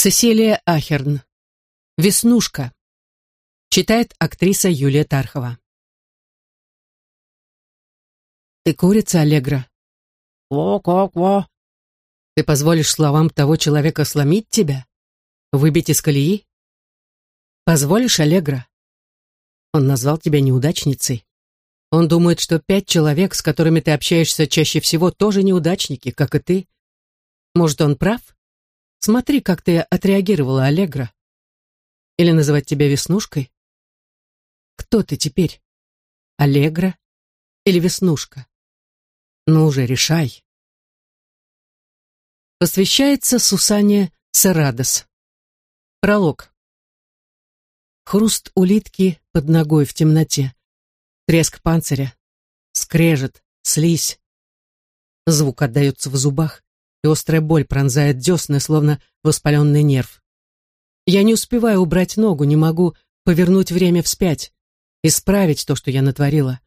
Сесилия Ахерн. «Веснушка». Читает актриса Юлия Тархова. «Ты курица, Аллегра?» «Во-ко-ко». «Ты позволишь словам того человека сломить тебя? Выбить из колеи?» «Позволишь, Аллегра?» Он назвал тебя неудачницей. Он думает, что пять человек, с которыми ты общаешься чаще всего, тоже неудачники, как и ты. Может, он прав? Смотри, как ты отреагировала, Аллегра. Или называть тебя Веснушкой? Кто ты теперь? Аллегра или Веснушка? Ну уже, решай. Посвящается Сусане Сарадос. Пролог. Хруст улитки под ногой в темноте. Треск панциря. Скрежет, слизь. Звук отдается в зубах, и острая боль пронзает десны, словно воспаленный нерв. Я не успеваю убрать ногу, не могу повернуть время вспять, исправить то, что я натворила.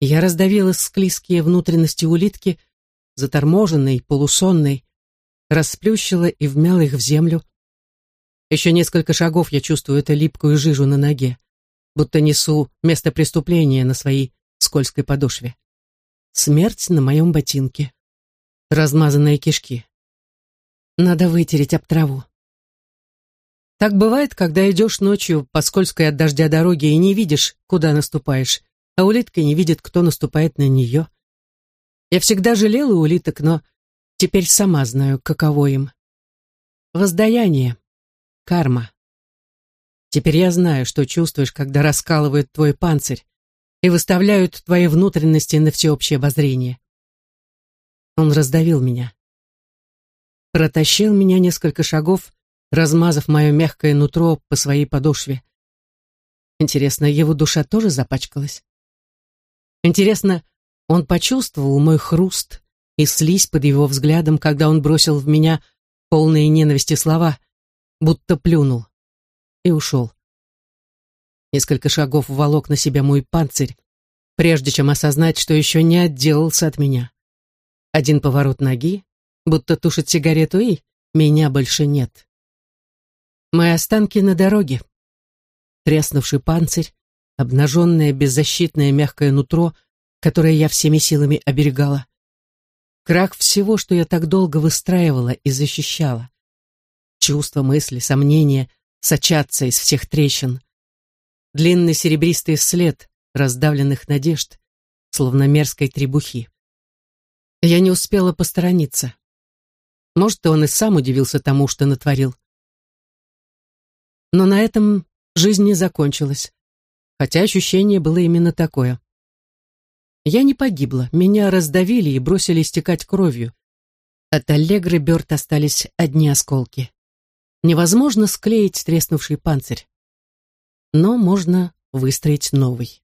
Я раздавила склизкие внутренности улитки, заторможенной, полусонной, расплющила и вмяла их в землю. Еще несколько шагов я чувствую эту липкую жижу на ноге, будто несу место преступления на своей скользкой подошве. Смерть на моем ботинке размазанные кишки. Надо вытереть об траву. Так бывает, когда идешь ночью по скользкой от дождя дороге и не видишь, куда наступаешь, а улитка не видит, кто наступает на нее. Я всегда жалела улиток, но теперь сама знаю, каково им. Воздаяние. Карма. Теперь я знаю, что чувствуешь, когда раскалывают твой панцирь и выставляют твои внутренности на всеобщее обозрение. Он раздавил меня. Протащил меня несколько шагов, размазав мое мягкое нутро по своей подошве. Интересно, его душа тоже запачкалась? Интересно, он почувствовал мой хруст и слизь под его взглядом, когда он бросил в меня полные ненависти слова, будто плюнул, и ушел. Несколько шагов волок на себя мой панцирь, прежде чем осознать, что еще не отделался от меня. Один поворот ноги, будто тушит сигарету, и меня больше нет. Мои останки на дороге. Треснувший панцирь, обнаженное беззащитное мягкое нутро, которое я всеми силами оберегала. Крах всего, что я так долго выстраивала и защищала. Чувства, мысли, сомнения сочатся из всех трещин. Длинный серебристый след раздавленных надежд, словно мерзкой требухи. Я не успела посторониться. Может, он и сам удивился тому, что натворил. Но на этом жизнь не закончилась, хотя ощущение было именно такое. Я не погибла, меня раздавили и бросили истекать кровью. От Аллегры Бёрд остались одни осколки. Невозможно склеить треснувший панцирь, но можно выстроить новый.